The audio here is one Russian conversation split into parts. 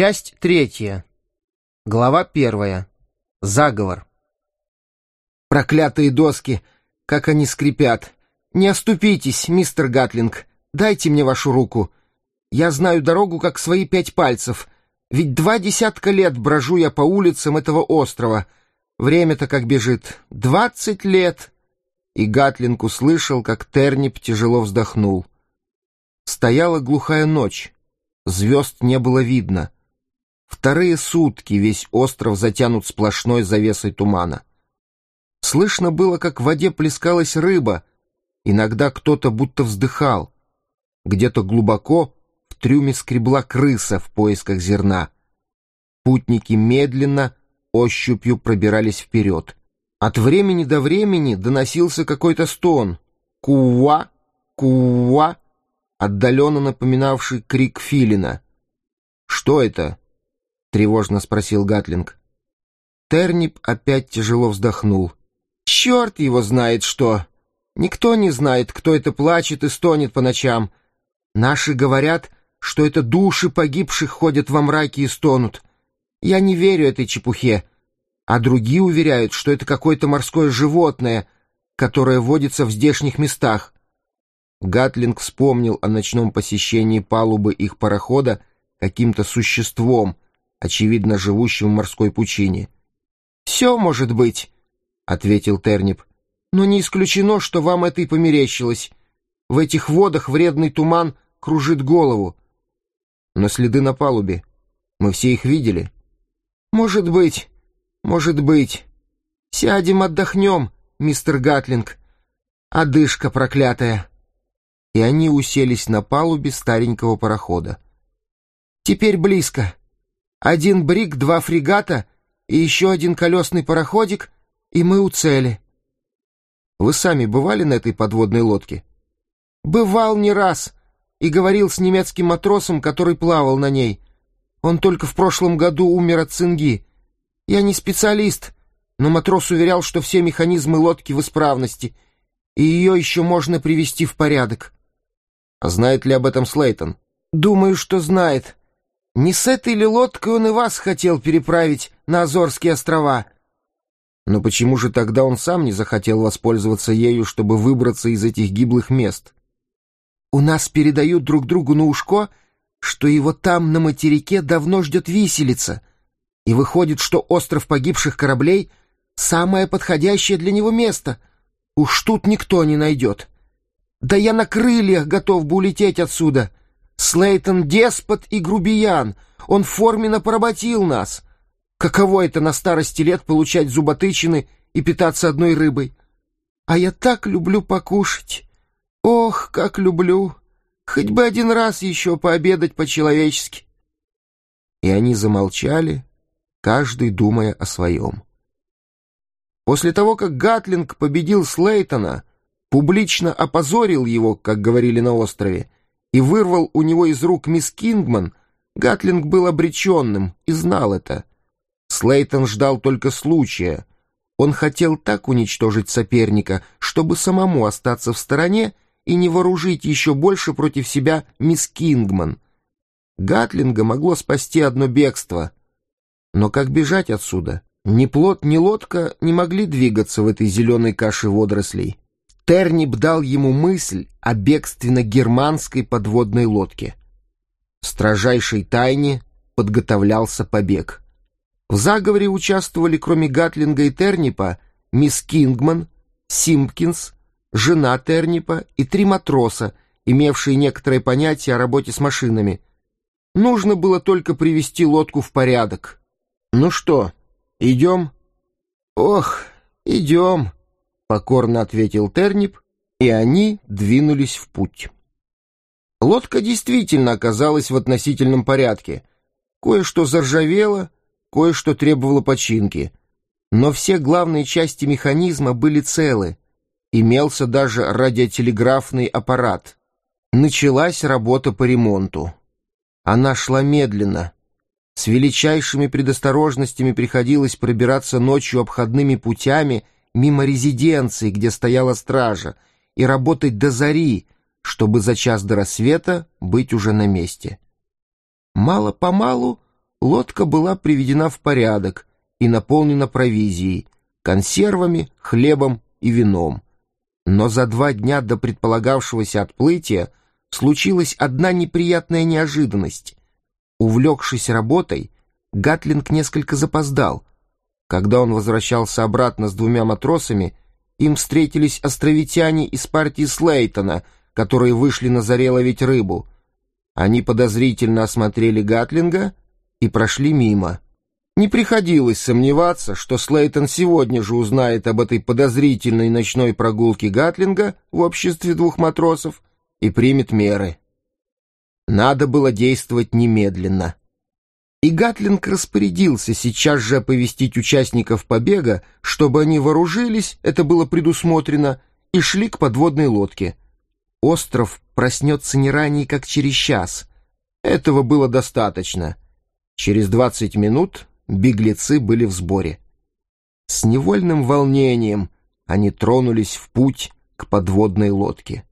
Часть третья. Глава первая. Заговор. Проклятые доски! Как они скрипят! Не оступитесь, мистер Гатлинг! Дайте мне вашу руку. Я знаю дорогу, как свои пять пальцев. Ведь два десятка лет брожу я по улицам этого острова. Время-то как бежит. Двадцать лет! И Гатлинг услышал, как Тернип тяжело вздохнул. Стояла глухая ночь. Звезд не было видно. Вторые сутки весь остров затянут сплошной завесой тумана. Слышно было, как в воде плескалась рыба. Иногда кто-то будто вздыхал. Где-то глубоко в трюме скребла крыса в поисках зерна. Путники медленно, ощупью пробирались вперед. От времени до времени доносился какой-то стон. Куа, куа, отдаленно напоминавший крик филина. «Что это?» — тревожно спросил Гатлинг. Тернип опять тяжело вздохнул. «Черт его знает что! Никто не знает, кто это плачет и стонет по ночам. Наши говорят, что это души погибших ходят во мраке и стонут. Я не верю этой чепухе. А другие уверяют, что это какое-то морское животное, которое водится в здешних местах. Гатлинг вспомнил о ночном посещении палубы их парохода каким-то существом — очевидно живущим в морской пучине. «Все может быть», — ответил Тернип. «Но не исключено, что вам это и померещилось. В этих водах вредный туман кружит голову. Но следы на палубе. Мы все их видели». «Может быть, может быть. Сядем, отдохнем, мистер Гатлинг. Одышка проклятая». И они уселись на палубе старенького парохода. «Теперь близко. Один брик, два фрегата и еще один колесный пароходик, и мы у цели. Вы сами бывали на этой подводной лодке? Бывал не раз и говорил с немецким матросом, который плавал на ней. Он только в прошлом году умер от цинги. Я не специалист, но матрос уверял, что все механизмы лодки в исправности, и ее еще можно привести в порядок. А знает ли об этом Слейтон? Думаю, что знает. Не с этой ли лодкой он и вас хотел переправить на Азорские острова? Но почему же тогда он сам не захотел воспользоваться ею, чтобы выбраться из этих гиблых мест? У нас передают друг другу на ушко, что его там, на материке, давно ждет виселица, и выходит, что остров погибших кораблей — самое подходящее для него место. Уж тут никто не найдет. Да я на крыльях готов бы улететь отсюда — Слейтон — деспот и грубиян. Он форменно поработил нас. Каково это на старости лет получать зуботычины и питаться одной рыбой? А я так люблю покушать. Ох, как люблю. Хоть бы один раз еще пообедать по-человечески. И они замолчали, каждый думая о своем. После того, как Гатлинг победил Слейтона, публично опозорил его, как говорили на острове, и вырвал у него из рук мисс Кингман, Гатлинг был обреченным и знал это. Слейтон ждал только случая. Он хотел так уничтожить соперника, чтобы самому остаться в стороне и не вооружить еще больше против себя мисс Кингман. Гатлинга могло спасти одно бегство. Но как бежать отсюда? Ни плот, ни лодка не могли двигаться в этой зеленой каше водорослей. Тернип дал ему мысль о бегстве на германской подводной лодке. В строжайшей тайне подготовлялся побег. В заговоре участвовали, кроме Гатлинга и Тернипа, мисс Кингман, Симпкинс, жена Тернипа и три матроса, имевшие некоторое понятие о работе с машинами. Нужно было только привести лодку в порядок. «Ну что, идем?» «Ох, идем!» — покорно ответил Тернип, и они двинулись в путь. Лодка действительно оказалась в относительном порядке. Кое-что заржавело, кое-что требовало починки. Но все главные части механизма были целы. Имелся даже радиотелеграфный аппарат. Началась работа по ремонту. Она шла медленно. С величайшими предосторожностями приходилось пробираться ночью обходными путями — мимо резиденции, где стояла стража, и работать до зари, чтобы за час до рассвета быть уже на месте. Мало-помалу лодка была приведена в порядок и наполнена провизией, консервами, хлебом и вином. Но за два дня до предполагавшегося отплытия случилась одна неприятная неожиданность. Увлекшись работой, Гатлинг несколько запоздал. Когда он возвращался обратно с двумя матросами, им встретились островитяне из партии Слейтона, которые вышли на заре ловить рыбу. Они подозрительно осмотрели Гатлинга и прошли мимо. Не приходилось сомневаться, что Слейтон сегодня же узнает об этой подозрительной ночной прогулке Гатлинга в обществе двух матросов и примет меры. Надо было действовать немедленно. И Гатлинг распорядился сейчас же оповестить участников побега, чтобы они вооружились, это было предусмотрено, и шли к подводной лодке. Остров проснется не ранее, как через час. Этого было достаточно. Через двадцать минут беглецы были в сборе. С невольным волнением они тронулись в путь к подводной лодке.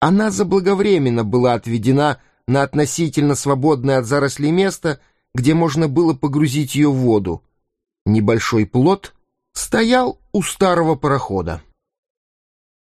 Она заблаговременно была отведена на относительно свободное от зарослей место, где можно было погрузить ее в воду. Небольшой плот стоял у старого парохода.